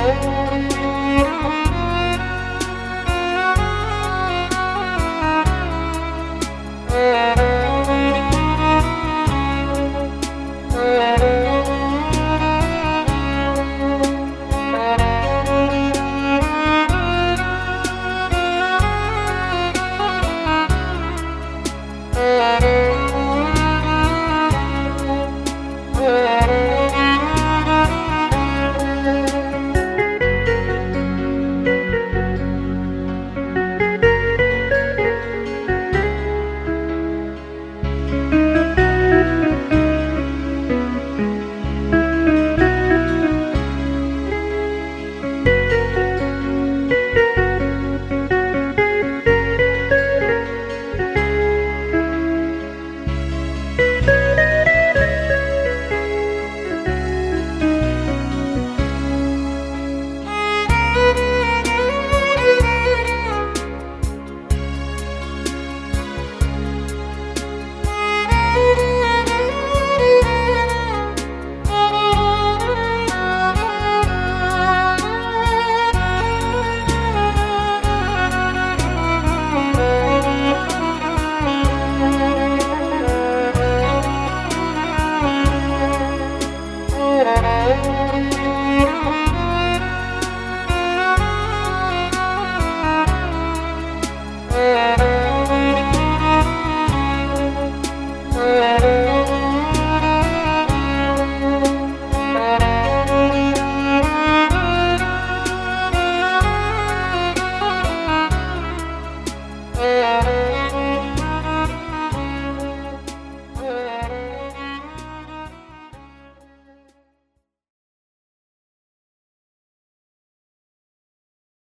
Música